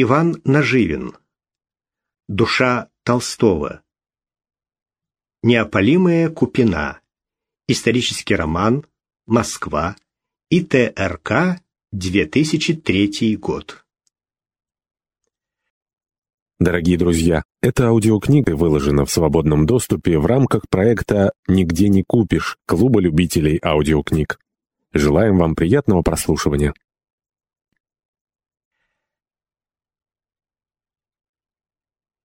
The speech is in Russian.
Иван Наживин. Душа Толстого. Неопалимая Купина. Исторический роман. Москва. ИТРК. 2003 год. Дорогие друзья, эта аудиокнига выложена в свободном доступе в рамках проекта «Нигде не купишь» Клуба любителей аудиокниг. Желаем вам приятного прослушивания.